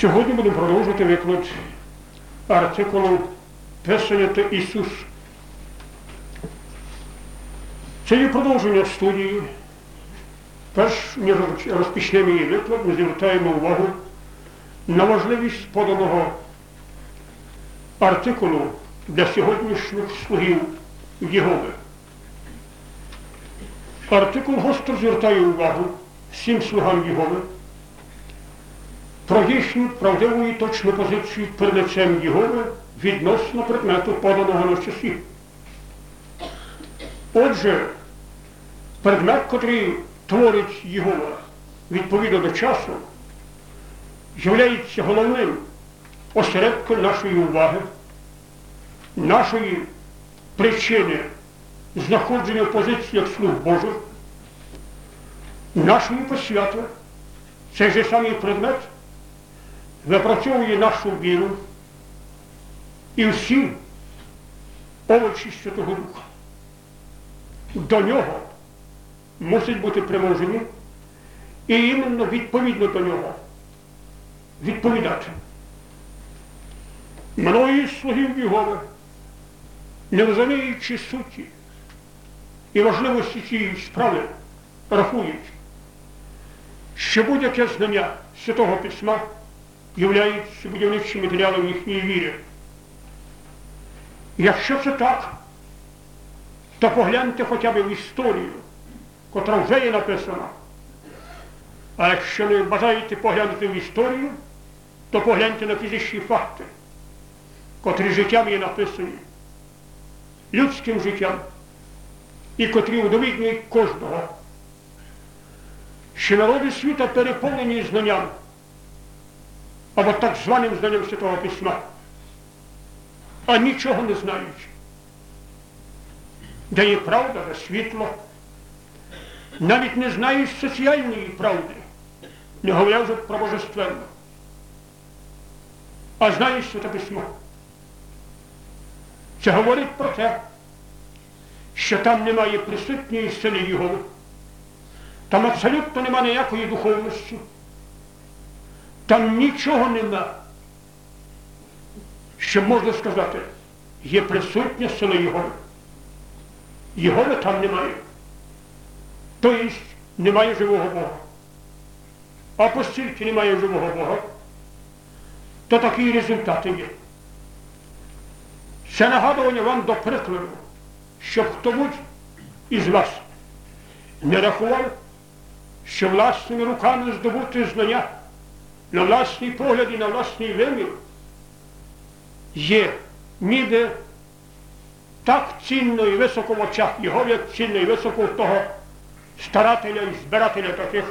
Сьогодні будемо продовжувати виклад артикулу Писання та Ісус. Це є продовження студії. Перш ніж розпочнемо її виклад, ми звертаємо увагу на важливість поданого артикулу для сьогоднішніх слугів Єгови. Артикул гостро звертає увагу всім слугам Єгови про їхню правдиву і точну позицію перед лицем Єгови відносно предмету поданого на часі. Отже, предмет, котрий творить Єгова відповідно до часу, являється головним осередком нашої уваги, нашої причини знаходження в позиціях слуг Божих, нашої посвяти, цей же самий предмет випрацьовує нашу віру і всі овочі Святого Духа. До нього мусить бути приложені і іменно відповідно до нього відповідати. Мною слугів Єгови, не розуміючи суті і важливості цієї справи, рахують, що будь-яке знання Святого Письма являється будівничим матеріалом їхньої віри. Якщо це так, то погляньте хоча б в історію, котра вже є написана. А якщо не бажаєте поглянути в історію, то погляньте на фізичні факти, котрі життям є написані, людським життям, і котрі удовіднюють кожного, що народи світа переповнені знанням або так званим знанням Святого Письма, а нічого не знають. Де є правда, де світло, навіть не знають соціальної правди, не говоря вже про божественну. А знають Святе Письмо. Це говорить про те, що там немає присутньої сили Його, там абсолютно немає ніякої духовності. Там нічого нема, що можна сказати, є присутня сила Єгови. Єгови там немає. Тобто немає живого Бога. А постільки немає живого Бога, то такі результати є. Це нагадування вам до прикладу, щоб хто-будь із вас не рахував, що власними руками здобути знання на власний погляд і на власний вимір є ніде так цінно і високо в очах його, як цінно і високо в того старателя і збирателя таких,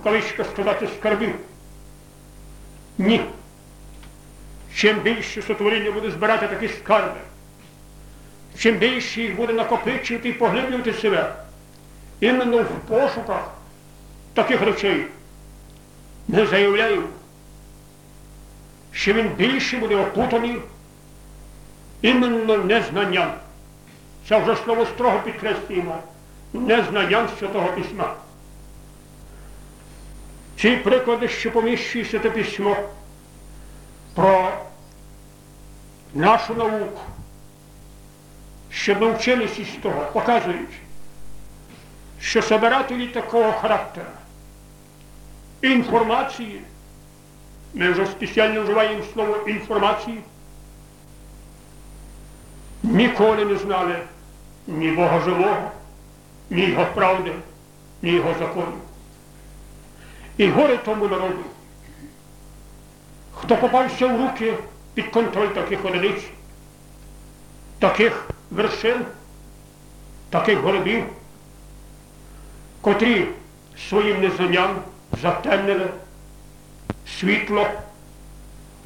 в кавичках сказати, скарбів. Ні. Чим більше сотворіння буде збирати такі скарби, чим більше їх буде накопичувати і поглиблювати себе, іменно в пошуках таких речей, не заявляю, що він більше буде опутаний іменно незнанням. Це вже слово строго підкреслюємо, незнанням Святого Письма. Ці приклади, що поміщує Святе Письмо про нашу науку, щоб навчились із того, показують, що собирателі такого характеру інформації, ми вже спеціально вживаємо слово інформації, ніколи не знали ні Бога живого, ні Його правди, ні Його закону. І горе тому народу, хто попався в руки під контроль таких одиниць, таких вершин, таких горобів, котрі своїм незнанням затемнили світло,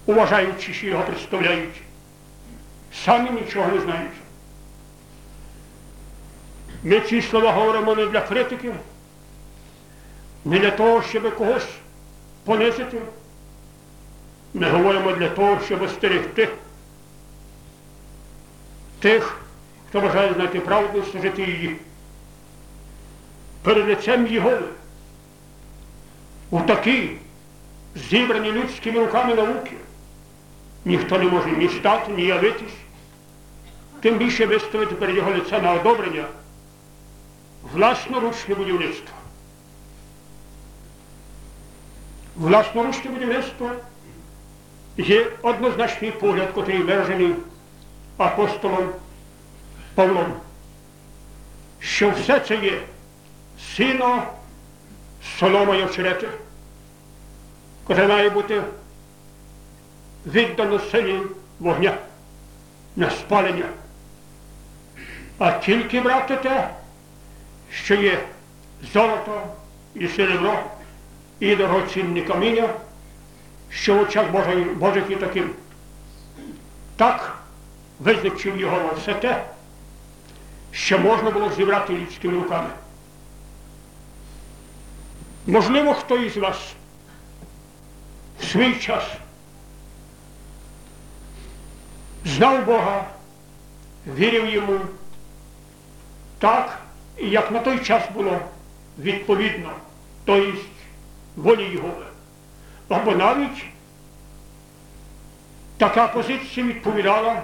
уважаючи, що його представляють, самі нічого не знають. Ми ці слова говоримо не для критики, не для того, щоб когось понизити. Ми говоримо для того, щоб стерегти тих, хто бажає знати правду служити її. Перед лицем Єгови у такий зібрані людськими руками науки, ніхто не може ні стати, ні явитись, тим більше виставити перед його лице на одобрення власноручне будівництво. Власноручне будівництво є однозначний погляд, котрий виражений апостолом Павлом, що все це є сино солома очерети, котре має бути віддано силі вогня на спалення, а тільки брати те, що є золото і серебро, і дорогоцінні каміння, що в очах Божих, є таким. Так визначив його все те, що можна було зібрати людськими руками. Можливо, хто із вас свій час знав Бога, вірив йому так, як на той час було відповідно, тобто волі Його. Або навіть така позиція відповідала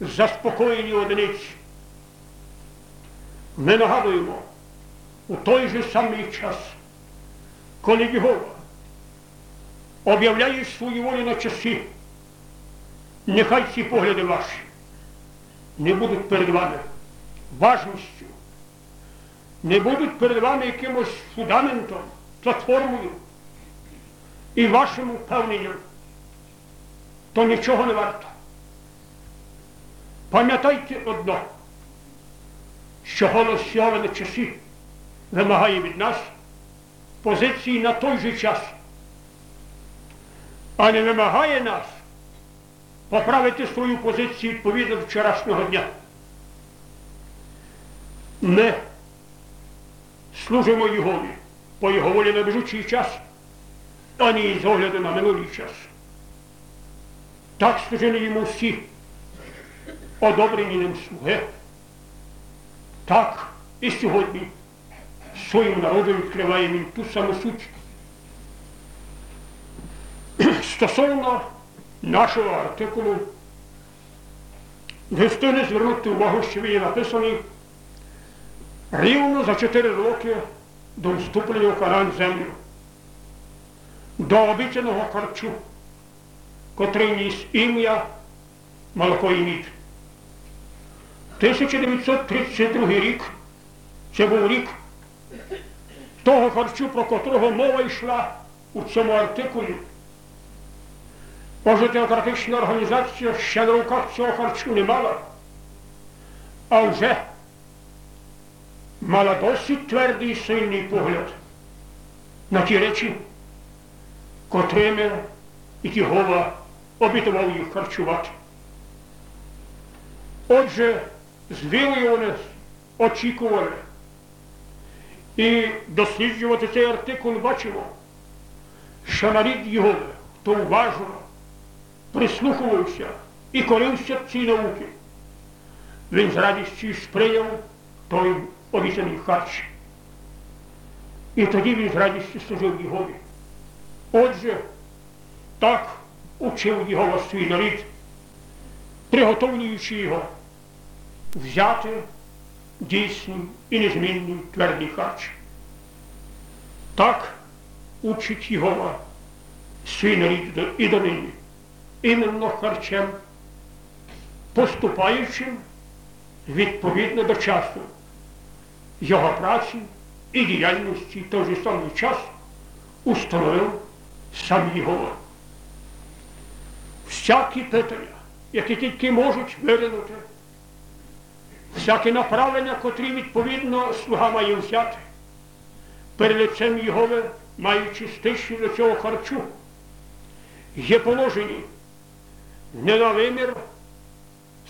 заспокоєнні одиниці. Ми нагадуємо у той же самий час, коли Єгова об'являє свою волю на часі, нехай ці погляди ваші не будуть перед вами важністю, не будуть перед вами якимось фундаментом, платформою і вашим впевненням, то нічого не варто. Пам'ятайте одно, що голос Йова на часі вимагає від нас позиції на той же час, а не вимагає нас поправити свою позицію відповідно вчорашнього дня. Ми служимо Йогові по його волі на бежучий час, а не з огляду на минулий час. Так служили йому всі одобрені ним слуги. Так і сьогодні своїм народом відкриває він ту саму суть. Стосовно нашого артикулу, ви встигли звернути увагу, що він є написаний рівно за 4 роки до вступлення в Канан землю, до обіцяного харчу, котрий ніс ім'я молоко і мід. 1932 рік це був рік того харчу, про котрого мова йшла у цьому артикулі. Може, теократична організація ще на руках цього харчу не мала, а вже мала досить твердий і сильний погляд на ті речі, котрими і Єгова обітував їх харчувати. Отже, з вірою вони очікували. І досліджувати цей артикул бачимо, що нарід його, хто уважно прислухувався і корився цій науки, він з радістю сприяв той обіцяний харч. І тоді він з радістю служив Єгові. Отже, так учив Єгова свій нарід, приготовлюючи його взяти дійсний і незмінний твердий харч. Так учить Єгова свій нарід і донині. Іменно харчем, поступаючим відповідно до часу його праці і діяльності в той же самий час установив сам Єгова. Всякі питання, які тільки можуть виринути, всяке направлення, котрі відповідно слуга має взяти, перед лицем Єгови, маючи стищу до цього харчу, є положені не на вимір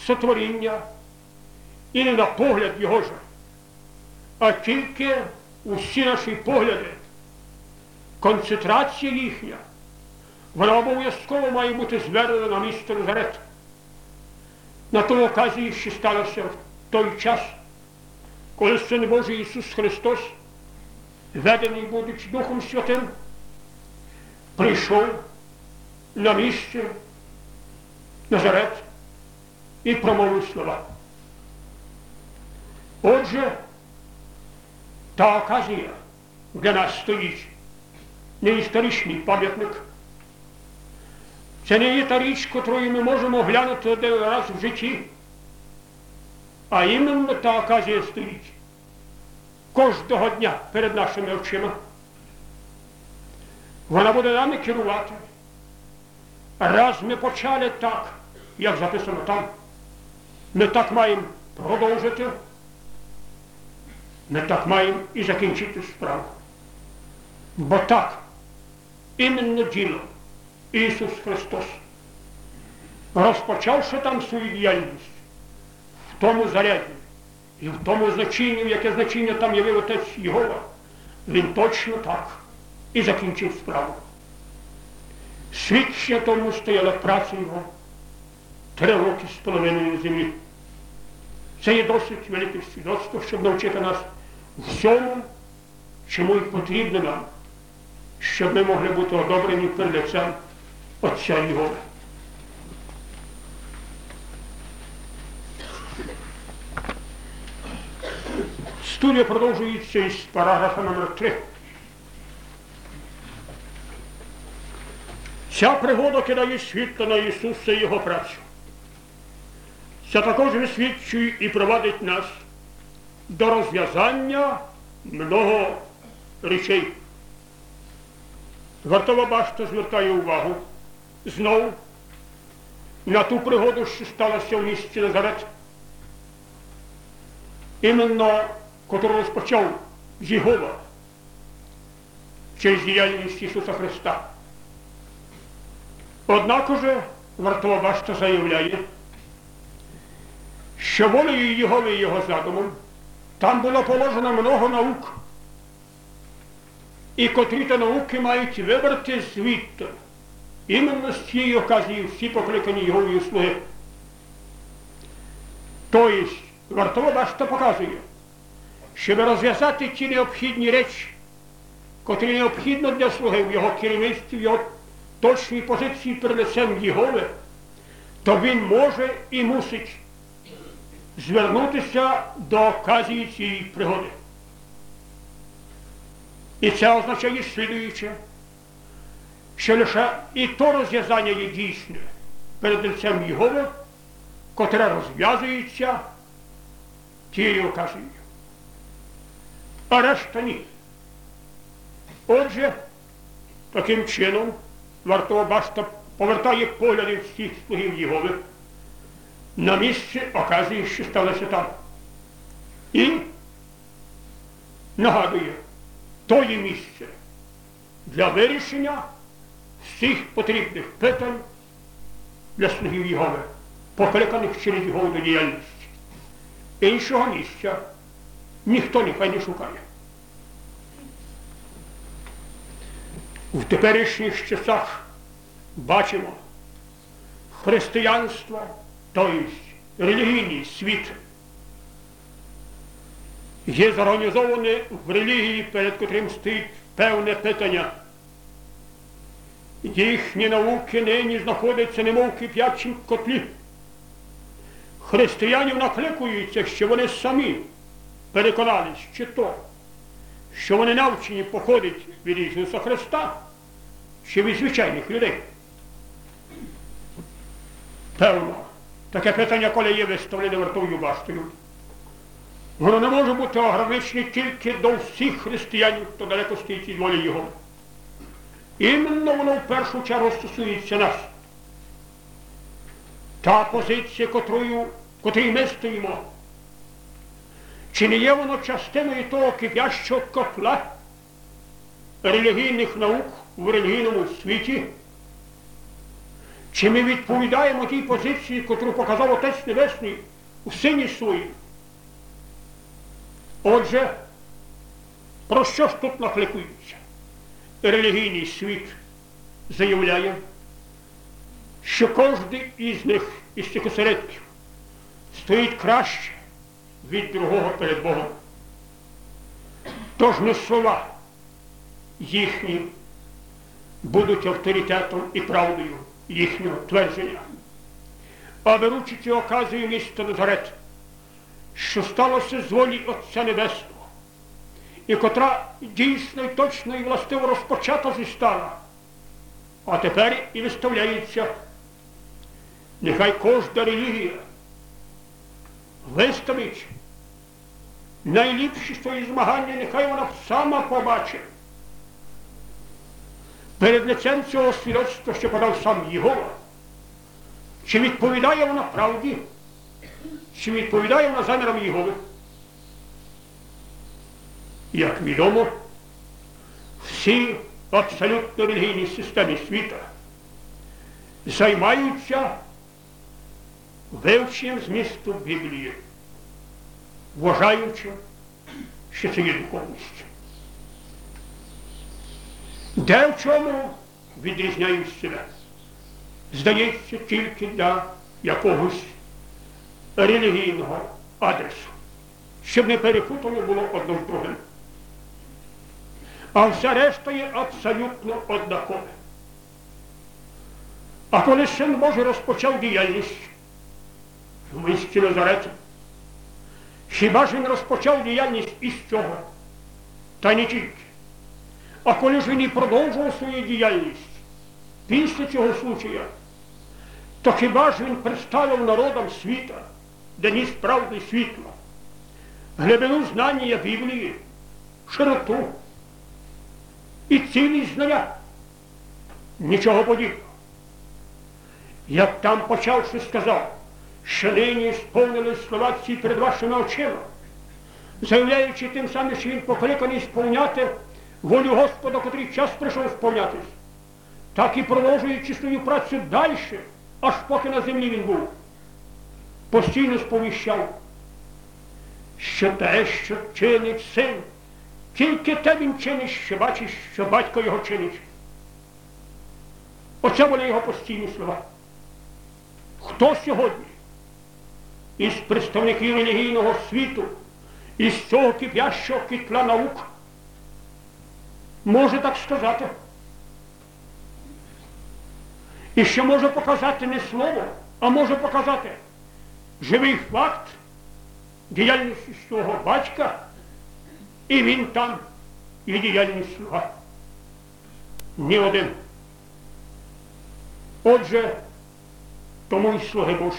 сотворіння і не на погляд його ж, а тільки усі наші погляди, концентрація їхня, вона обов'язково має бути звернена на місто Назарет. На ту оказії, що сталося в той час, коли Син Божий Ісус Христос, ведений, будучи Духом Святим, прийшов на місце Назарет і промовив слова. Отже, та оказія для нас стоїть не історичний пам'ятник. Це не є та річ, котрою ми можемо глянути один раз в житті, а іменно та оказія стоїть кожного дня перед нашими очима. Вона буде нами керувати. Раз ми почали так, як записано там, ми так маємо продовжити, ми так маємо і закінчити справу. Бо так, іменно діло Ісус Христос, розпочавши там свою діяльність в тому заряді і в тому значенні, яке значення там явив Отець Єгова, він точно так і закінчив справу. Свідчення тому стояла праця його три роки з половиною землі. Це є досить велике свідоцтво, щоб навчити нас всьому, чому й потрібно нам, щоб ми могли бути одобрені перед лицем Отця Його. Студія продовжується із параграфа номер 3 Ця пригода кидає світло на Ісуса і Його працю. Це також висвідчує і провадить нас до розв'язання много речей. Вартова башта звертає увагу знову на ту пригоду, що сталася в місті Назарет. Іменно, котру розпочав Єгова через діяльність Ісуса Христа. Однак уже вартова башта заявляє, що волею Єгови і його задумом там було положено много наук, і котрі то науки мають вибрати звідти. Іменно з цієї оказії всі покликані Єгові слуги. Тобто, вартова башта показує, щоб розв'язати ті необхідні речі, котрі необхідно для слуги в його керівництві, в його точній позиції перед лицем Єгови, то він може і мусить звернутися до оказії цієї пригоди. І це означає слідуюче, що лише і то розв'язання є дійсне перед лицем Єгови, котре розв'язується тією оказією. А решта ні. Отже, таким чином вартова башта повертає погляди всіх слугів Єгови на місце оказії, що сталося там. І нагадує, то є місце для вирішення всіх потрібних питань для слугів Єгови, покликаних через Єгову до діяльності. Іншого місця ніхто нехай не шукає. В теперішніх часах бачимо християнство, тобто релігійний світ, є зорганізоване в релігії, перед котрим стоїть певне питання. Їхні науки нині знаходяться немов в кип'ячім котлі. Християнів накликуються, що вони самі переконались, чи то, що вони навчені походять від Ісуса Христа, чи від звичайних людей. Певно, таке питання, коли є виставлене вартовою баштою, воно не може бути ограничене тільки до всіх християнів, хто далеко стоїть від волі Його. Іменно воно в першу чергу стосується нас. Та позиція, котрою, котрій ми стоїмо, чи не є воно частиною того кип'ящого котла релігійних наук в релігійному світі? Чи ми відповідаємо тій позиції, котру показав Отець Небесний у сині своїй? Отже, про що ж тут накликується? Релігійний світ заявляє, що кожен із них, із цих осередків, стоїть краще від другого перед Богом. Тож не слова їхні, будуть авторитетом і правдою їхнього твердження. А беручи цю оказію міста Назарет, що сталося з волі Отця Небесного, і котра дійсно і точно і властиво розпочата зістала, а тепер і виставляється, нехай кожна релігія виставить найліпші свої змагання, нехай вона сама побачить. Перед лицем цього свідоцтва, що подав сам Єгова, чи відповідає вона правді, чи відповідає вона замірам Єгови. Як відомо, всі абсолютно релігійні системи світа займаються вивченням змісту Біблії, вважаючи, що це є духовність. Де в чому відрізняють себе? Здається, тільки для якогось релігійного адресу, щоб не перепутано було одно з другим. А вся решта є абсолютно однакове. А коли син Божий розпочав діяльність в місті Назарет, хіба ж він розпочав діяльність із цього? Та не тільки. А коли ж він і продовжував свою діяльність після цього случая, то хіба ж він представив народам світа, де ніс правди світло, глибину знання Біблії, широту і цілість знання? Нічого подібного. Як там почавши сказав, що нині сповнили слова ці перед вашими очима, заявляючи тим самим, що він покликаний сповняти волю Господа, котрий час прийшов сповнятись, так і продовжуючи свою працю далі, аж поки на землі він був, постійно сповіщав, що те, що чинить син, тільки те він чинить, що бачить, що батько його чинить. Оце були його постійні слова. Хто сьогодні із представників релігійного світу, із цього кип'ящого кітла наук, може так сказати? І ще може показати не слово, а може показати живий факт діяльності свого батька, і він там і діяльність слуга. Ні один. Отже, тому й слуги Божі.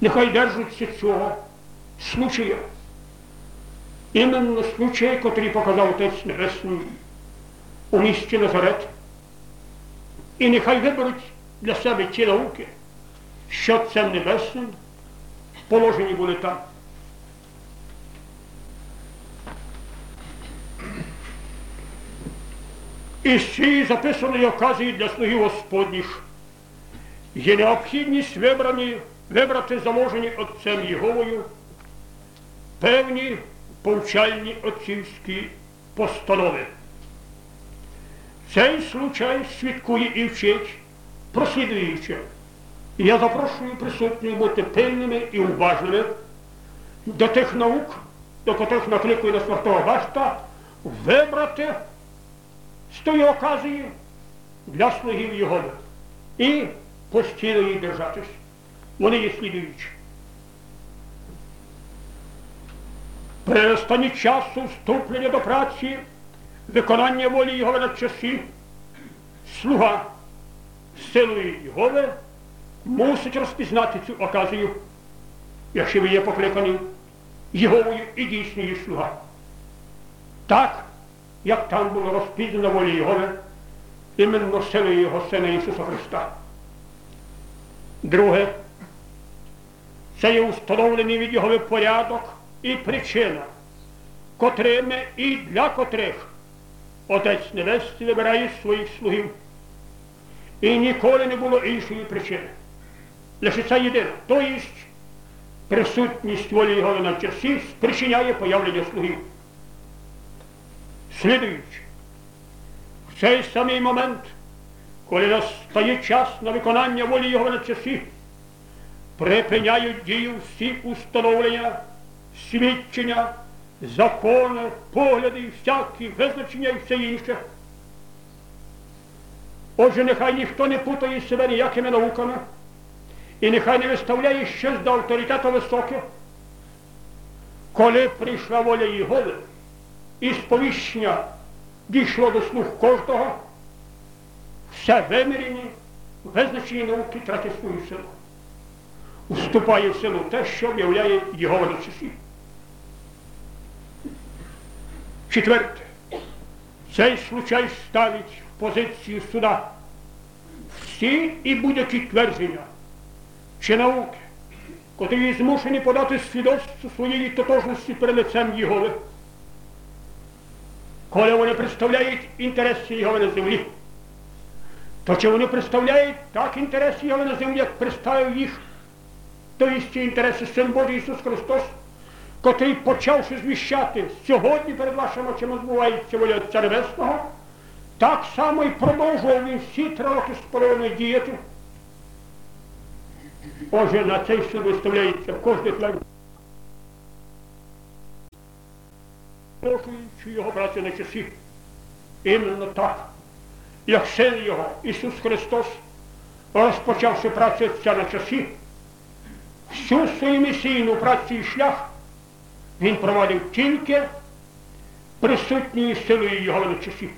Нехай держаться цього случая. Іменно случай, котрий показав Отець Небесний у місті Назарет. І нехай виберуть для себе ті науки, що Отцем Небесним положені були там. І з цієї записаної оказії для слугів Господніх є необхідність вибрані, вибрати заложені Отцем Єговою певні повчальні отцівські постанови. Цей случай свідкує і вчить, прослідуючи. Я запрошую присутніх бути пильними і уважними до тих наук, до котрих накликує на святого башта, вибрати з тої оказії для слугів його і постійно їх держатись. Вони є слідуючі. При останні часу вступлення до праці, виконання волі Його на часі, слуга силою Його мусить розпізнати цю оказію, якщо ви є покликані Єговою і дійсною слуга. Так, як там було розпізнано волі Єгови, іменно силою Його Сина Ісуса Христа. Друге, це є установлений від Його порядок і причина, котрими і для котрих Отець Небесний вибирає своїх слугів. І ніколи не було іншої причини. Лише це єдине. Тобто присутність волі Його на часі спричиняє появлення слугів. Слідуючи, в цей самий момент, коли настає час на виконання волі Його на часі, припиняють дію всі установлення свідчення, закони, погляди, всякі визначення і все інше. Отже, нехай ніхто не путає себе ніякими науками і нехай не виставляє щось до авторитету високе, коли прийшла воля Єгови і сповіщення дійшло до слух кожного, все вимірені, визначені науки тратять свою силу. Уступає в силу те, що об'являє Єгова до часів. Четверте. Цей случай ставить в позицію суда всі і будь-які твердження чи науки, котрі змушені подати свідоцтво своєї тотожності перед лицем Єгови, коли вони представляють інтереси Єгови на землі, то чи вони представляють так інтереси Єгови на землі, як представив їх, то істі інтереси Син Божий Ісус Христос, котрий, почавши звіщати, сьогодні перед вашими очима збувається воля Отця Небесного, так само і продовжував він всі три роки з половиною діяти. Отже, на цей суд виставляється в кожне тлен. Пошуючи його браття на часі. Іменно так, як син його, Ісус Христос, розпочавши працю Отця на часі, всю свою місійну працю і шлях він проводив тільки присутньою силою Його на часі.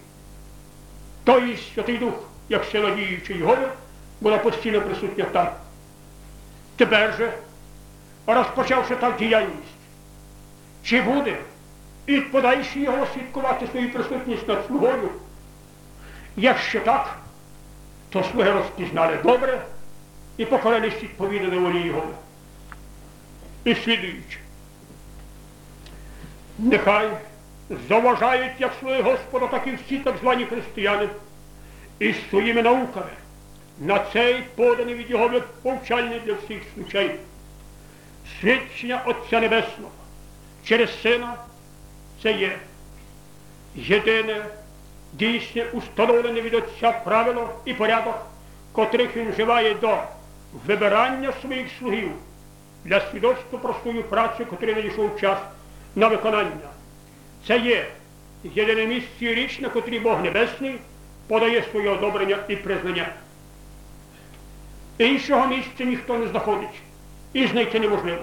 Той Святий Дух, як сила діючої Єгови, була постійно присутня там. Тепер же, розпочавши так діяльність, чи буде і подальше його свідкувати свою присутність над слугою? Якщо так, то слуги розпізнали добре і покорились відповідати волі Єгови. І слідуючи. Нехай заважають як слуги Господа, так і всі так звані християни із своїми науками на цей поданий від його повчальний для всіх случаїв. Свідчення Отця Небесного через Сина це є єдине, дійсне, установлене від Отця правило і порядок, котрих він вживає до вибирання своїх слугів для свідоцтва про свою працю, котрий надійшов час на виконання. Це є єдине місце річ, на котрій Бог Небесний подає своє одобрення і признання. Іншого місця ніхто не знаходить і знайти неможливо.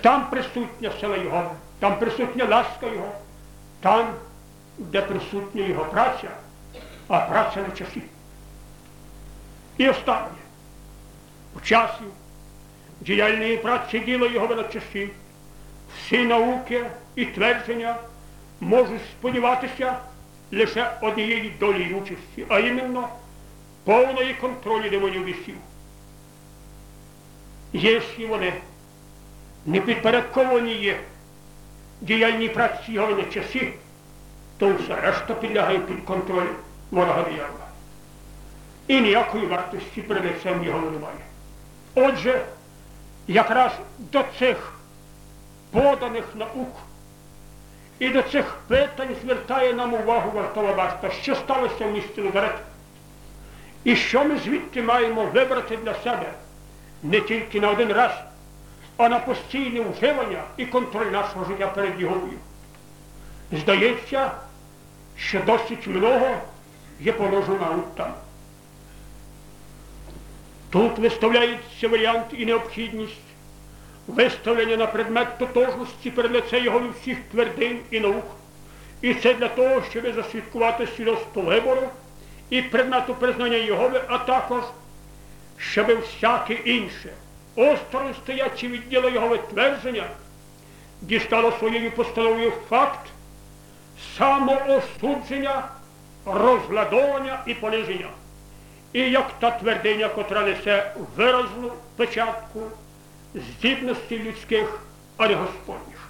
Там присутня сила Його, там присутня ласка Його, там, де присутня Його праця, а праця на часі. І останнє. У часі діяльної праці діло Його часі всі науки і твердження можуть сподіватися лише однієї долі участі, а іменно повної контролі демонів вісів. Якщо вони не підпорядковані є діяльній праці його часі, то все решта підлягає під контроль ворога диявола. І ніякої вартості перед лицем його немає. Отже, якраз до цих поданих наук. І до цих питань звертає нам увагу вартова варта, що сталося в місті Назарет. І що ми звідти маємо вибрати для себе не тільки на один раз, а на постійне вживання і контроль нашого життя перед Єговою. Здається, що досить много є положено там. Тут виставляється варіант і необхідність виставлення на предмет тотожності перед лице його всіх твердинь і наук. І це для того, щоб засвідкувати свідоцтво вибору і предмету признання Єгови, а також, щоб всяке інше, осторонь стоячи від діла Його твердження, дістало своєю постановою факт самоосудження, розгладовання і пониження. І як та твердиня, котра несе виразну печатку здібності людських, а не Господніх.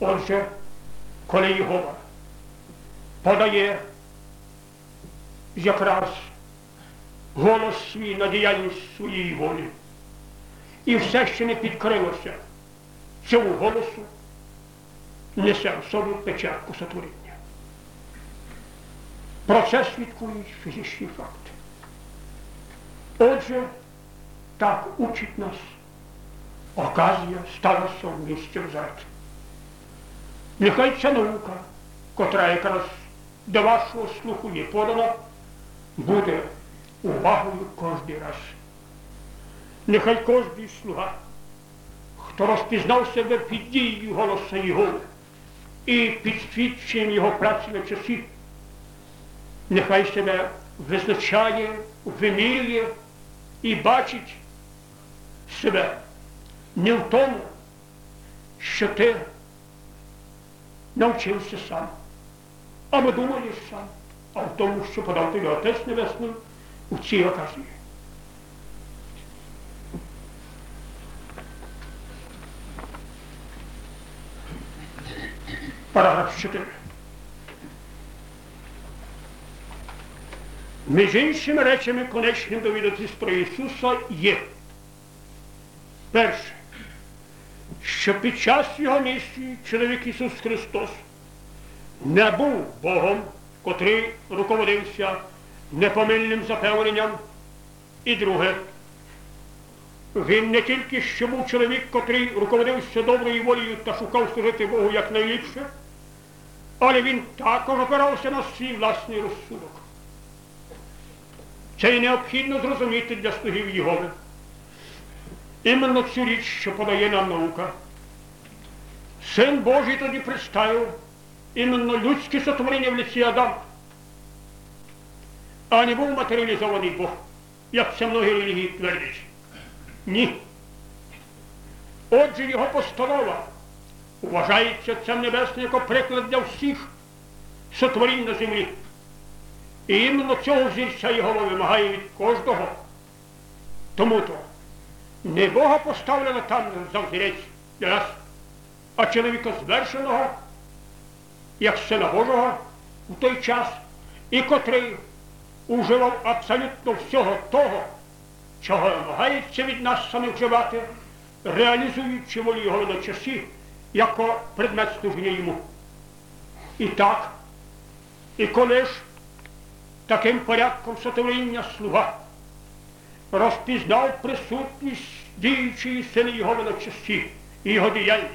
Отже, коли Єгова подає якраз голос свій на діяльність своєї волі, і все ще не підкрилося цьому голосу, несе в собі печатку сотворення. Про це фізичні факти. Отже, так учить нас. Оказія сталася в місті Взад. Нехай ця наука, котра якраз до вашого слуху є подана, буде увагою кожний раз. Нехай кожний слуга, хто розпізнав себе під дією голоса Його і під свідченням Його праці на часі, нехай себе визначає, вимірює і бачить себе не в тому, що ти навчився сам, або думаєш сам, а в тому, що подав тобі Отець Небесний у цій оказії. Параграф 4. Між іншими речами конечним довідатись про Ісуса є. Перше, що під час Його місії чоловік Ісус Христос не був Богом, котрий руководився непомильним запевненням. І друге, він не тільки що був чоловік, котрий руководився доброю волею та шукав служити Богу якнайліпше, але він також опирався на свій власний розсудок. Це і необхідно зрозуміти для слугів Єгови. Іменно цю річ, що подає нам наука. Син Божий тоді представив іменно людське сотворення в лиці Адама, а не був матеріалізований Бог, як це многі релігії твердять. Ні. Отже, його постанова вважається цим небесним як приклад для всіх сотворінь на землі. І іменно цього взірця його вимагає від кожного. Тому то не Бога поставлено там за взірець для нас, а чоловіка звершеного, як сина Божого в той час, і котрий уживав абсолютно всього того, чого вимагається від нас саме вживати, реалізуючи волю його на часі, як предмет служення йому. І так, і коли ж таким порядком сотворіння слуга розпізнав присутність діючої сили його величості і його діяльність,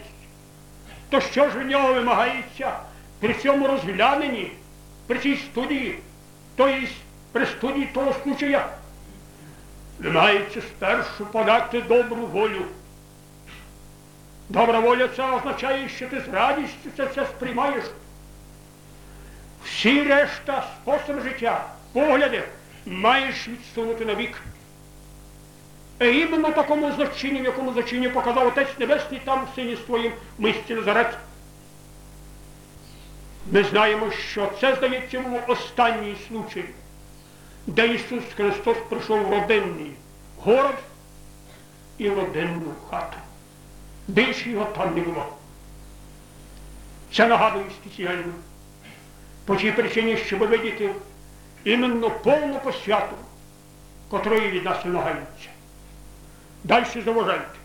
то що ж від нього вимагається при цьому розгляненні, при цій студії, тобто при студії того случая, вимагається спершу подати добру волю. Добра воля це означає, що ти з радістю це все сприймаєш. Всі решта способи життя, погляди маєш відсунути на вік. І іменно такому злочині, в якому злочині показав Отець Небесний там в сині своїм місці Назарет. Ми знаємо, що це, здається, був останній случай, де Ісус Христос прийшов в родинний город і родинну хату. Більше його там не було. Це нагадую спеціально. По тій причині, щоб видіти іменно повну посвяту, котрої від нас вимагається. Далі заважайте,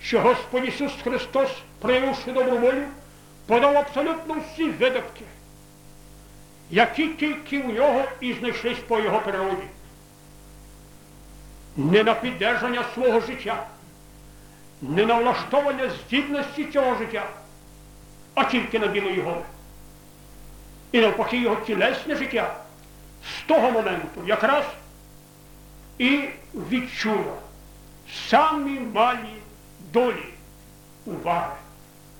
що Господь Ісус Христос, проявивши добру волю, подав абсолютно всі видатки, які тільки в нього і знайшлись по його природі. Не на піддержання свого життя, не на влаштовання здібності цього життя, а тільки на діло його. І навпаки його тілесне життя з того моменту якраз і відчуло самі малі долі уваги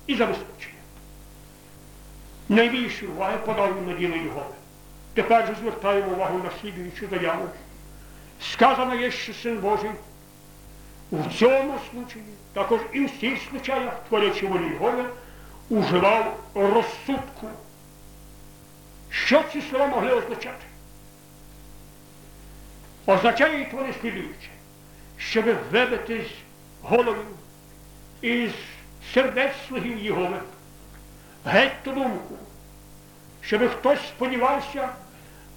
і забезпечення. Найбільші уваги подав на діло його. Тепер же звертаємо увагу на слідуючу заяву. Сказано є, що син Божий в цьому случаї, також і в всіх случаях, творячи волі Його, уживав розсудку. Що ці слова могли означати? Означають вони слідуюче, щоб вибити з голови із сердець слугів Єгови геть ту думку, щоб хтось сподівався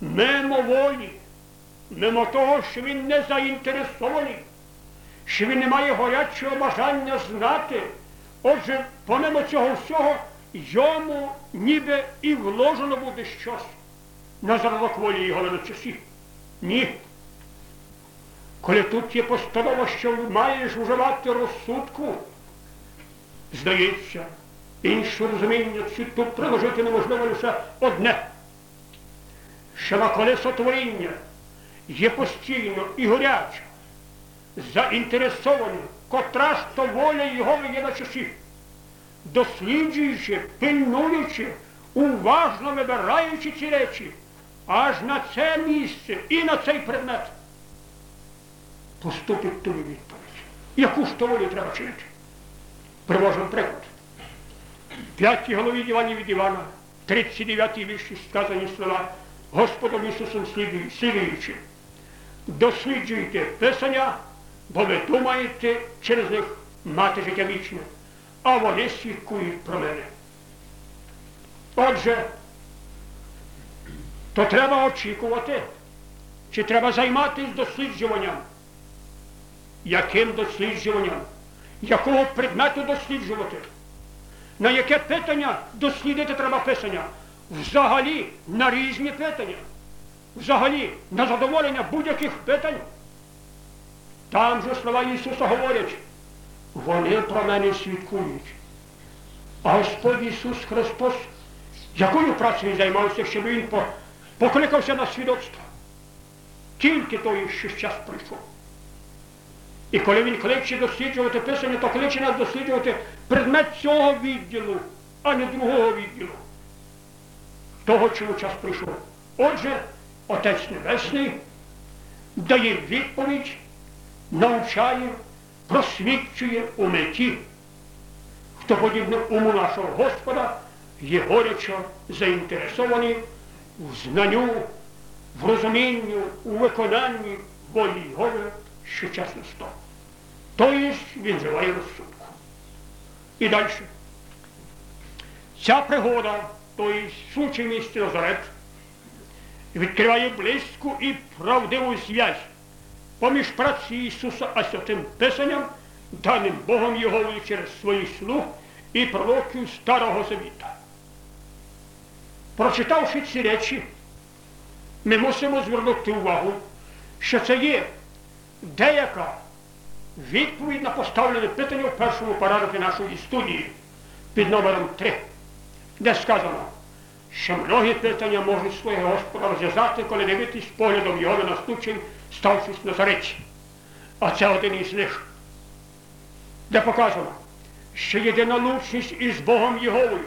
мимо волі, мимо того, що він не заінтересований, що він не має горячого бажання знати. Отже, помимо цього всього, йому ніби і вложено буде щось на зразок волі його на часі. Ні. Коли тут є постанова, що маєш вживати розсудку, здається, інше розуміння тут приложити неможливо лише одне. що на колесо творіння є постійно і горяча, заінтересованим, котра ж то воля його є на часі, досліджуючи, пильнуючи, уважно вибираючи ці речі, аж на це місце і на цей предмет поступить тобі відповідь. Яку ж то волю треба чинити? Привожу приклад. В п'ятій голові Івані від Івана, 39 й вірші сказані слова Господом Ісусом слідуючи. Досліджуйте Писання, бо ви думаєте через них мати життя вічне, а вони свідкують про мене. Отже, то треба очікувати, чи треба займатися досліджуванням. Яким досліджуванням? Якого предмету досліджувати? На яке питання дослідити треба писання? Взагалі на різні питання. Взагалі на задоволення будь-яких питань. Там же слова Ісуса говорять, вони про мене свідкують. А Господь Ісус Христос, якою працею займався, щоб Він покликався на свідоцтво? Тільки той, що час прийшов. І коли він кличе досліджувати Писання, то кличе нас досліджувати предмет цього відділу, а не другого відділу. Того, чому час прийшов. Отже, Отець Небесний дає відповідь, навчає, просвідчує у меті, хто подібно уму нашого Господа є горячо заінтересований в знанню, в розумінню, у виконанні волі Його, що час настав. Тобто він живає розсудку. І далі. Ця пригода, тобто случай місті Назарет, відкриває близьку і правдиву зв'язь поміж праці Ісуса а святим Писанням, даним Богом Його через своїх слуг і пророків Старого Завіта. Прочитавши ці речі, ми мусимо звернути увагу, що це є деяка відповідь на поставлене питання в першому параграфі нашої студії під номером 3, де сказано, що многі питання можуть свого Господа розв'язати, коли дивитись поглядом його на наступчий, ставшись на зареці. А це один із них, де показано, що єдинолучність із Богом Єговою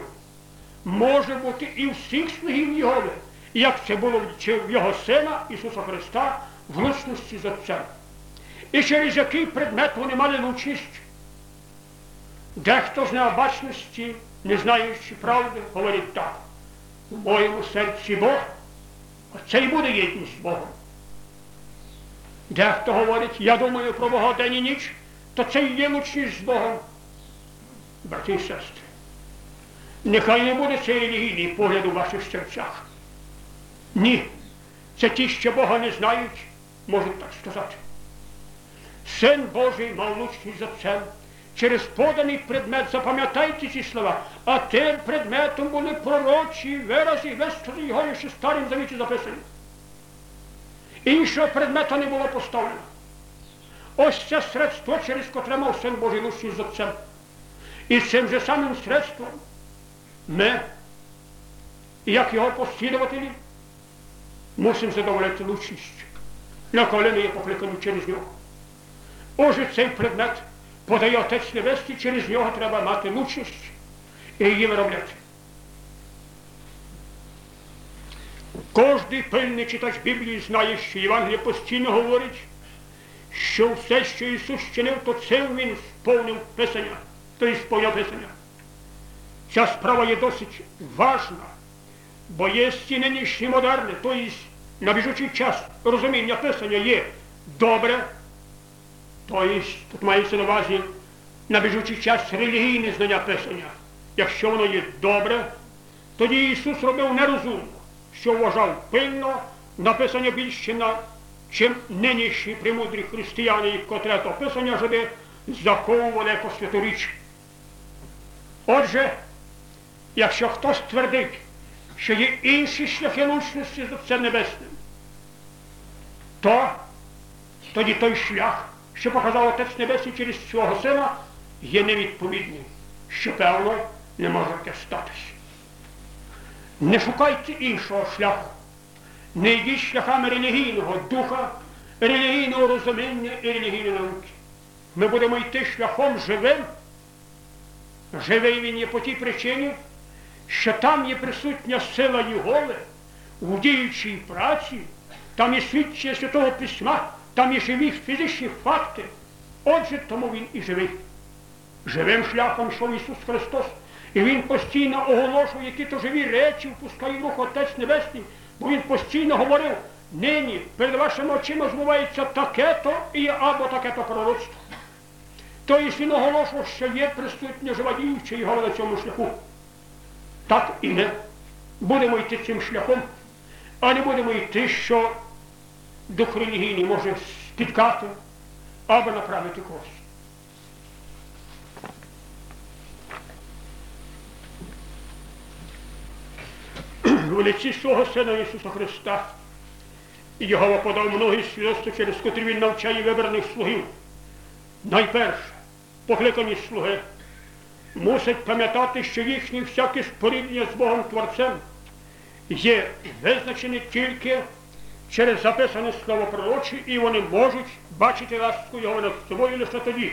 може бути і всіх слугів Єгови, як це було в Його Сина Ісуса Христа в лучності з Отцем і через який предмет вони мали лучність. Дехто з необачності, не знаючи правди, говорить так. У моєму серці Бог, оце й буде єдність з Богом. Дехто говорить, я думаю про Бога день і ніч, то це й є лучність з Богом. Брати і сестри, нехай не буде цей релігійний погляд у ваших серцях. Ні. Це ті, що Бога не знають, можуть так сказати. Син Божий мав лучність за отцем. Через поданий предмет, запам'ятайте ці слова, а тим предметом були пророчі вирази, вистори його ще старим завіті записані. Іншого предмета не було поставлено. Ось це средство, через котре мав син Божий лучність з отцем. І цим же самим средством ми, як його послідователі, мусимо задоволити лучність, на коли ми є покликані через нього. Отже, цей предмет подає Отець Небесний, через нього треба мати мучність і її виробляти. Кожний пильний читач Біблії знає, що Євангеліє постійно говорить, що все, що Ісус чинив, то цим Він сповнив Писання, то і сповняв Писання. Ця справа є досить важна, бо є нинішні модерни, тобто на біжучий час розуміння Писання є добре. Тобто, тут мається на увазі на біжучий час релігійне знання Писання. Якщо воно є добре, тоді Ісус робив нерозумно, що вважав пильно написання більше на чим нинішні примудрі християни, котре то писання жиди заховували як святу річ. Отже, якщо хтось твердить, що є інші шляхи лучності з Отцем Небесним, то тоді той шлях що показав Отець Небесний через свого сина, є невідповідним, що, певно, не може таке статися. Не шукайте іншого шляху, не йдіть шляхами релігійного духа, релігійного розуміння і релігійної науки. Ми будемо йти шляхом живим. Живий він є по тій причині, що там є присутня сила Єгови у діючій праці, там є свідчення Святого Письма, там є живі фізичні факти. Отже, тому він і живий. Живим шляхом йшов Ісус Христос. І Він постійно оголошував, які то живі речі впускає в рух Отець Небесний, бо Він постійно говорив, нині перед вашими очима збувається таке-то і або таке-то пророцтво. Тобто він оголошував, що є присутня жива діюча його на цьому шляху. Так і не. Будемо йти цим шляхом, а не будемо йти, що дух релігійний може спіткати або направити когось. В лиці свого Сина Ісуса Христа Його подав многі свідоцтва, через котрі він навчає вибраних слугів. Найперше, покликані слуги, мусять пам'ятати, що їхнє всяке споріднення з Богом Творцем є визначене тільки через записане слово пророче, і вони можуть бачити ласку його над собою лише тоді,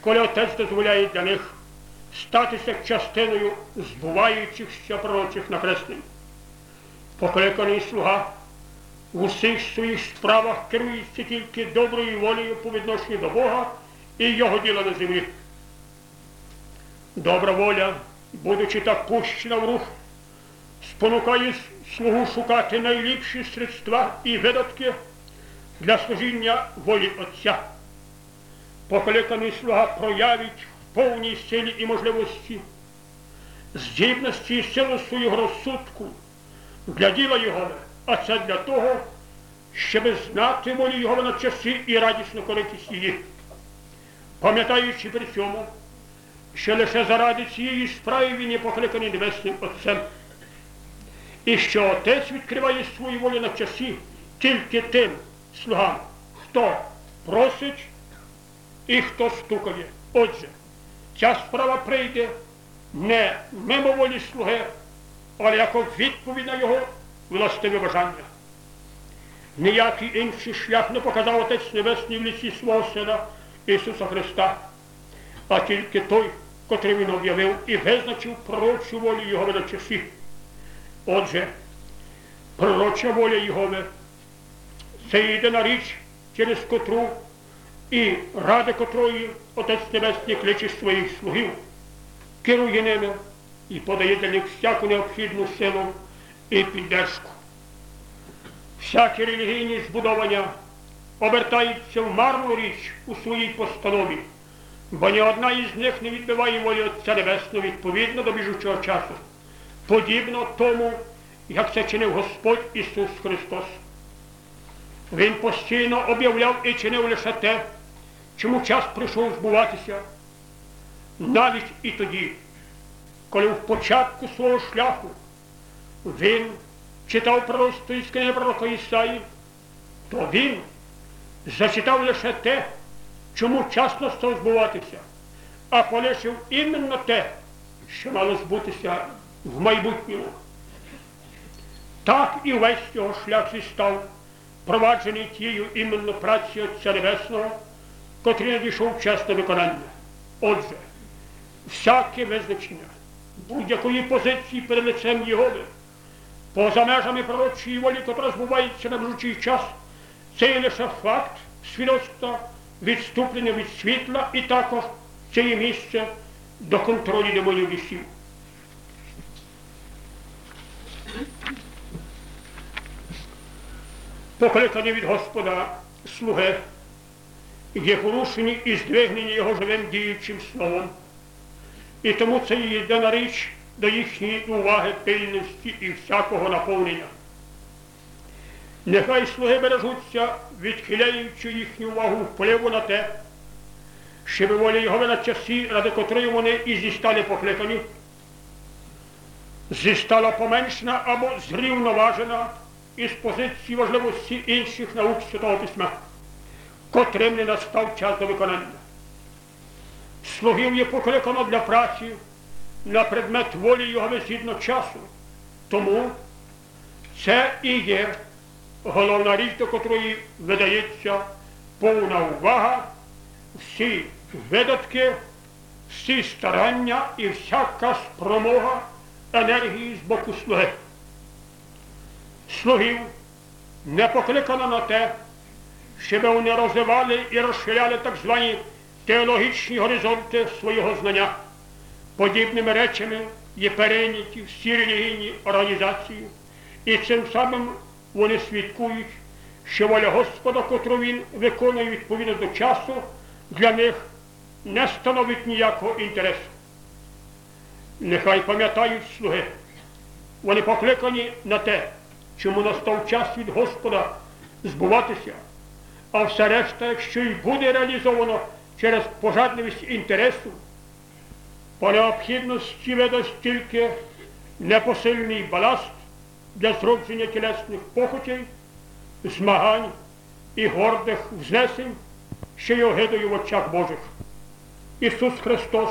коли Отець дозволяє для них статися частиною збуваючихся пророчих накреслень. Покликаний слуга в усіх своїх справах керується тільки доброю волею по відношенню до Бога і його діла на землі. Добра воля, будучи так пущена в рух, спонукає слугу шукати найліпші средства і видатки для служіння волі Отця. Покликаний слуга проявить в повній силі і можливості, здібності і силу свого розсудку для діла Його, а це для того, щоб знати волю Його на часі і радісну коритість її, пам'ятаючи при цьому, що лише заради цієї справи він є покликаний Небесним Отцем. І що Отець відкриває свою волю на часі тільки тим слугам, хто просить і хто стукає. Отже, ця справа прийде не мимо волі слуги, але як відповідь на його властиве бажання. Ніякий інший шлях не показав Отець Небесний в лісі свого Сина Ісуса Христа, а тільки той, котрий він об'явив і визначив пророчу волю Його на часі. Отже, пророча воля Єгови це єдина річ, через котру і ради котрої Отець Небесний кличе своїх слугів, керує ними і подає для них всяку необхідну силу і піддержку. Всякі релігійні збудовання обертаються в марну річ у своїй постанові, бо ні одна із них не відбиває волі Отця Небесного відповідно до біжучого часу, подібно тому, як це чинив Господь Ісус Христос. Він постійно об'являв і чинив лише те, чому час прийшов збуватися, навіть і тоді коли в початку свого шляху він читав пророцтво із книги пророка Ісаї, то він зачитав лише те, чому час настав збуватися, а полишив іменно те, що мало збутися в майбутньому. Так і весь його шлях став проваджений тією іменно праці Отця Небесного, котрий надійшов час на виконання. Отже, всяке визначення будь-якої позиції перед лицем Єгови, поза межами пророчої волі, котра збувається на ближчий час, це є лише факт свідоцтва, відступлення від світла і також це є місце до контролю демонів лісів. Покликані від Господа слуги є порушені і здвигнені його живим діючим словом. І тому це є єдина річ до їхньої уваги, пильності і всякого наповнення. Нехай слуги бережуться, відхиляючи їхню увагу впливу на те, щоб воля його на часі, ради котрої вони і зістали покликані, зістала поменшена або зрівноважена із позиції важливості інших наук Святого Письма, котрим не настав час до виконання слугів є покликано для праці на предмет волі його згідно часу. Тому це і є головна річ, до котрої видається повна увага, всі видатки, всі старання і всяка спромога енергії з боку слуги. Слугів не покликано на те, щоб вони розвивали і розширяли так звані теологічні горизонти свого знання. Подібними речами є перейняті всі релігійні організації, і цим самим вони свідкують, що воля Господа, котру він виконує відповідно до часу, для них не становить ніякого інтересу. Нехай пам'ятають слуги. Вони покликані на те, чому настав час від Господа збуватися, а все решта, якщо й буде реалізовано через пожадливість інтересу, по необхідності видасть тільки непосильний баласт для зродження тілесних похотей, змагань і гордих взнесень, що й огидою в очах Божих. Ісус Христос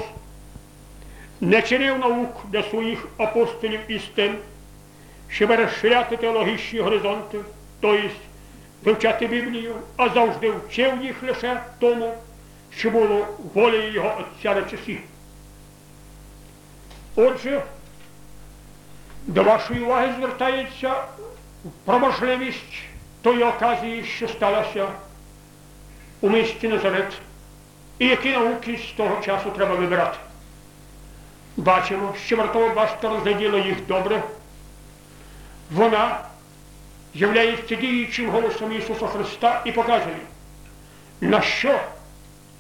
не чинив наук для своїх апостолів із тим, щоб розширяти теологічні горизонти, тобто вивчати Біблію, а завжди вчив їх лише тому, що було волею його Отця на часі. Отже, до вашої уваги звертається про можливість тої оказії, що сталася у місті Назарет, і які науки з того часу треба вибирати. Бачимо, що вартова башта розгляділа їх добре. Вона являється діючим голосом Ісуса Христа і показує, на що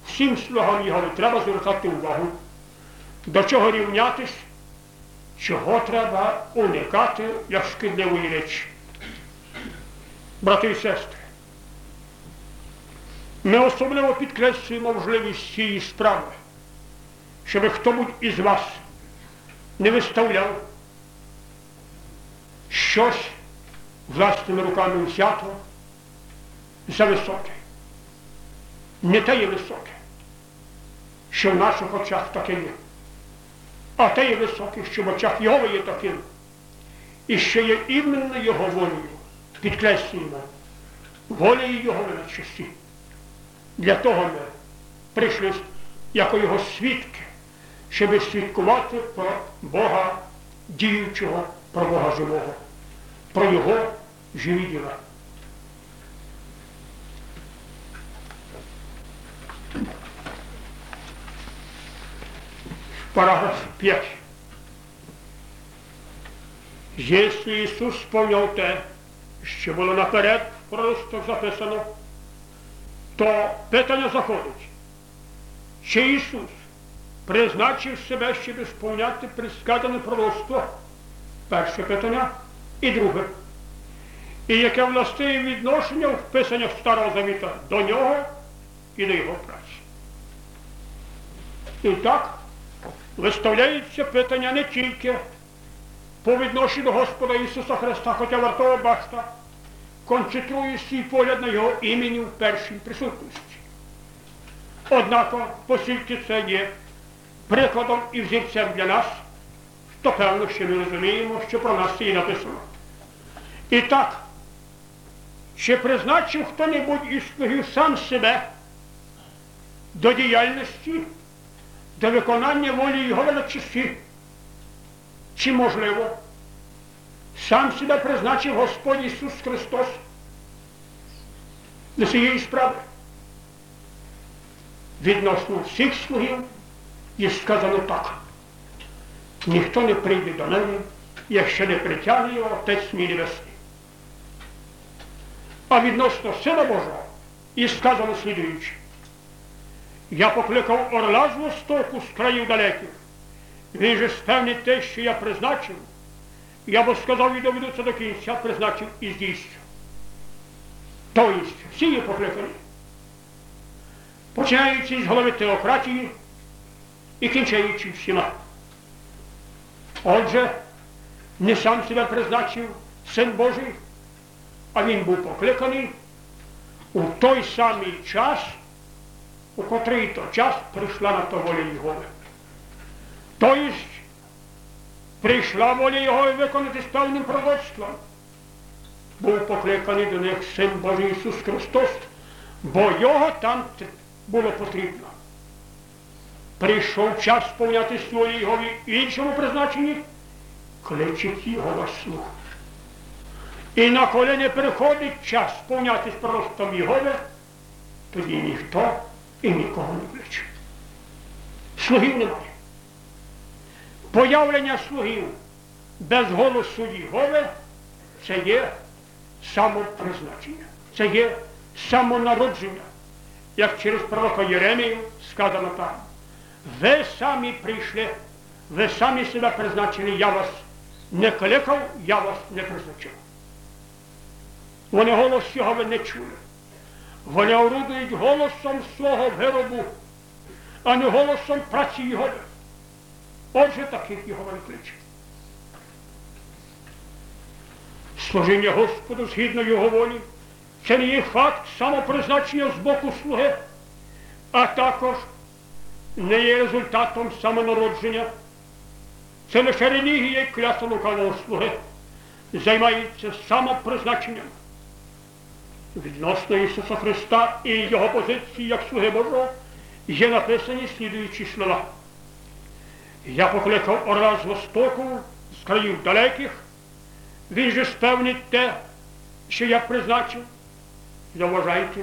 всім слугам Його треба звертати увагу, до чого рівнятись, чого треба уникати як шкідливої речі. Брати і сестри, ми особливо підкреслюємо можливість цієї справи, щоб хто-будь із вас не виставляв щось власними руками взято за високе. Не те є високе, що в наших очах таке є, а те є високе, що в очах його є таким. І що є іменно його волею, підкреслюємо, волею його величості. Для того ми прийшли як його свідки щоб свідкувати про Бога діючого, про Бога живого, про Його живі діла. Параграф 5. Якщо Ісус сповняв те, що було наперед просто записано, то питання заходить, чи Ісус призначив себе, щоб сповняти предсказане пророцтво. Перше питання і друге. І яке властиве відношення в писаннях Старого Завіта до нього і до його праці. І так виставляється питання не тільки по відношенню до Господа Ісуса Христа, хоча вартова башта концентрує свій погляд на його імені в першій присутності. Однак, оскільки це є прикладом і взірцем для нас, то певно, що ми розуміємо, що про нас це і написано. І так, чи призначив хто-небудь із слугів сам себе до діяльності, до виконання волі його величості? Чи можливо, сам себе призначив Господь Ісус Христос до цієї справи? Відносно всіх слугів і сказано так. Ніхто не прийде до мене, якщо не притягне його Отець мій Небесний. А відносно Сина Божого і сказано слідуючи. Я покликав орла з востоку з країв далеких. Він же спевнить те, що я призначив. Я бо сказав і доведу це до кінця, призначив і здійсню. Тобто всі є покликані. Починаючи з голови теократії, і кінчаючи всіма. Отже, не сам себе призначив Син Божий, а він був покликаний у той самий час, у котрий то час прийшла на то воля Його. Тобто прийшла воля Його виконати з певним пророцтвом. був покликаний до них Син Божий Ісус Христос, бо його там було потрібно. Прийшов час сповняти своїй його іншому призначенні, кличуть його на слух. І на коли не приходить час сповнятись проростом Єгови, тоді ніхто і нікого не кличе. Слугів немає. Появлення слугів без голосу Єгови це є самопризначення, це є самонародження. Як через пророка Єремію сказано там, ви самі прийшли, ви самі себе призначили, я вас не кликав, я вас не призначив. Вони голос його не чули. Вони орудують голосом свого виробу, а не голосом праці його. Отже, таких його не кличе. Служіння Господу згідно його волі, це не є факт самопризначення з боку слуги, а також не є результатом самонародження. Це лише релігія і кляса лукавого слуги займається самопризначенням. Відносно Ісуса Христа і Його позиції як слуги Божого є написані слідуючі слова. Я покликав орла з востоку, з країв далеких, він же спевнить те, що я призначив. Заважайте,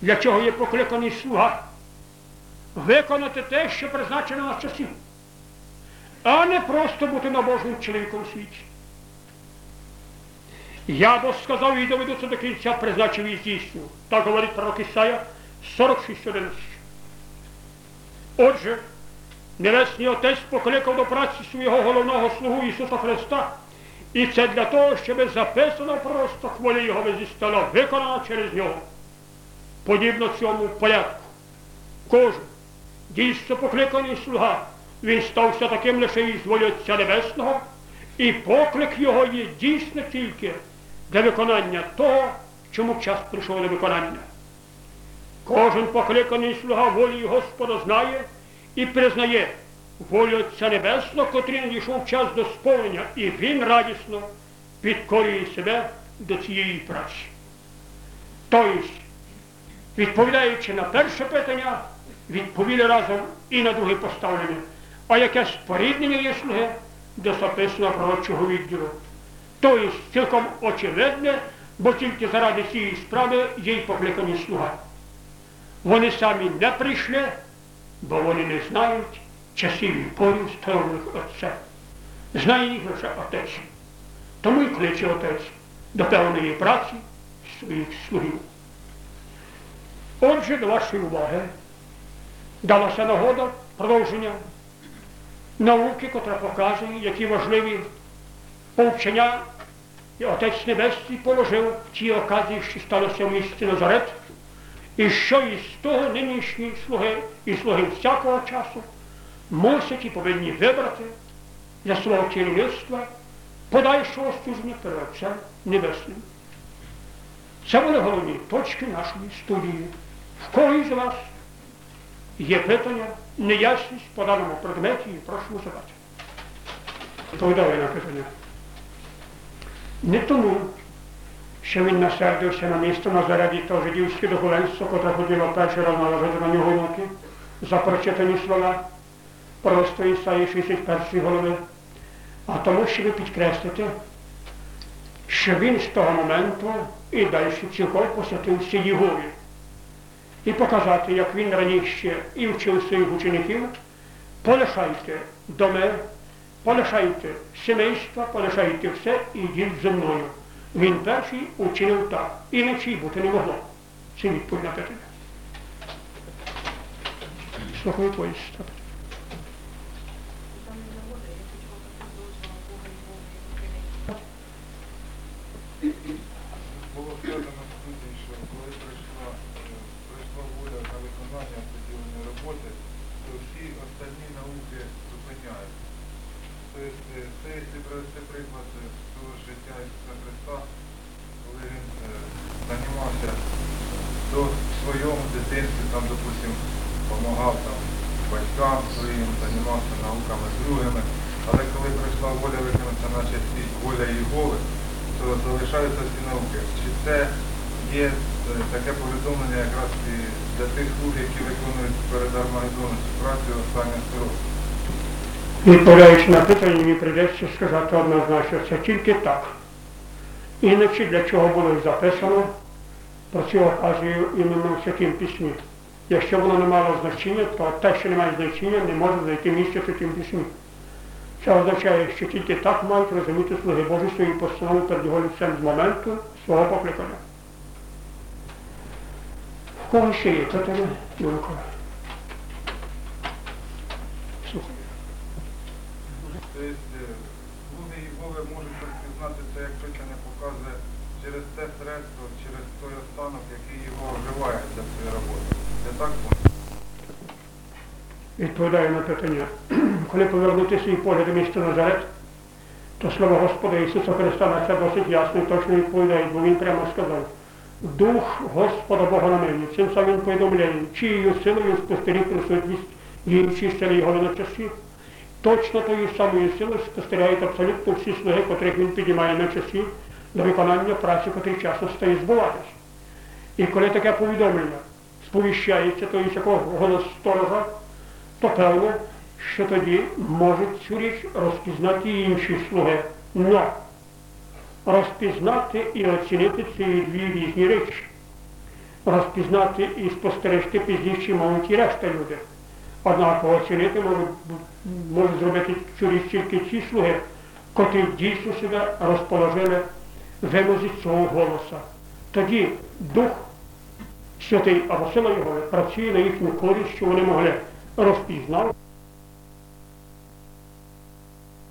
для чого є покликаний слуга? Виконати те, що призначено на часів, а не просто бути набожним чоловіком у світі. Я бо сказав і доведу це до кінця, призначив і здійсню. Так говорить пророк Ісая 46.11. Отже, Небесний Отець покликав до праці свого головного слугу Ісуса Христа. І це для того, щоб записано просто хваля Його зі виконана через нього. Подібно цьому порядку. Кожен дійсно покликаний слуга, він стався таким лише із волі Отця Небесного, і поклик його є дійсно тільки для виконання того, чому час прийшов до виконання. Кожен покликаний слуга волі Господа знає і признає волю Отця Небесного, котрий надійшов час до сповнення, і він радісно підкорює себе до цієї праці. Тобто, відповідаючи на перше питання, відповіли разом і на друге поставлення. А яке споріднення є слуги до записаного пророчого відділу. Тобто цілком очевидне, бо тільки заради цієї справи є й покликані слуга. Вони самі не прийшли, бо вони не знають часів і порів встановлених Отцем. Знає їх лише Отець. Тому й кличе Отець до певної праці своїх слугів. Отже, до вашої уваги далася нагода продовження науки, котра показує, які важливі повчення і Отець Небесний положив в тій оказії, що сталося в місті Назарет, і що із того нинішні слуги і слуги всякого часу мусять і повинні вибрати для свого керівництва подальшого служення перед Отцем Небесним. Це були головні точки нашої студії. В кого із вас є питання, неясність по даному предметі, і прошу задати. Відповідаю на питання. Не тому, що він насердився на місто Назарет і то жидівське духовенство, котре ходило перший раз наложити на нього руки за прочитані слова просто Ісаї 61 голови, а тому, щоб підкреслити, що він з того моменту і далі цілком посвятився Єгові. І показати, як він раніше і вчив своїх учеників, полишайте доми, полишайте сімейства, полишайте все і йдіть зі мною. Він перший учинив так, іначе й бути не могло. Це відповідь на питання. Слухаю твої стати. Було сказано в студії, що коли прийшла, е, прийшла воля на виконання определеної роботи, то всі остальні науки зупиняються. Тобто, е, це, якщо привести приклад е, з того життя Ісуса Христа, коли він е, займався до своєму дитинстві, там, допустим, допомагав там батькам своїм, займався науками з другими, але коли прийшла воля виконатися, наче воля і Єгови, що залишаються всі науки. Чи це є е, таке повідомлення якраз і для тих слуг, які виконують перед Армагеддоном цю працю останніх сторон? Відповідаючи на питання, мені прийдеться сказати однозначно, це тільки так. Іначе для чого було записано про цю оказію іменно в Святім Письмі. Якщо воно не мало значення, то те, що не має значення, не може знайти місця в Святім Письмі. Це означає, що тільки так мають розуміти слуги Божі свої постанови перед його лицем з моменту свого покликання. В кого ще є питання? Юрко? Слухай. Тобто е, слуги Єгови можуть розпізнати це, якщо це не показує через те средство, через той останок, який його вживає для цієї роботи. Я так понял? Відповідаю на питання. Коли повернути свій погляд до міста Назарет, то слово Господа Ісуса Христа на це досить ясно і точно відповідає, бо Він прямо сказав, Дух Господа Бога на мені. Цим самим повідомленням, чиєю силою спостеріг присутність діючі сили його часі. Точно тою самою силою спостерігають абсолютно всі слуги, котрих він підіймає на часі до виконання праці, котрий часу стає збуватися. І коли таке повідомлення сповіщається, то із якого голос сторожа, то що тоді можуть цю річ розпізнати інші слуги. Но розпізнати і оцінити ці дві різні речі. Розпізнати і спостерегти пізніше можуть і решта люди. Однаково оцінити можуть, можуть зробити цю річ тільки ті слуги, котрі дійсно себе розположили вимозі цього голоса. Тоді Дух Святий або сила Його працює на їхню користь, що вони могли розпізнати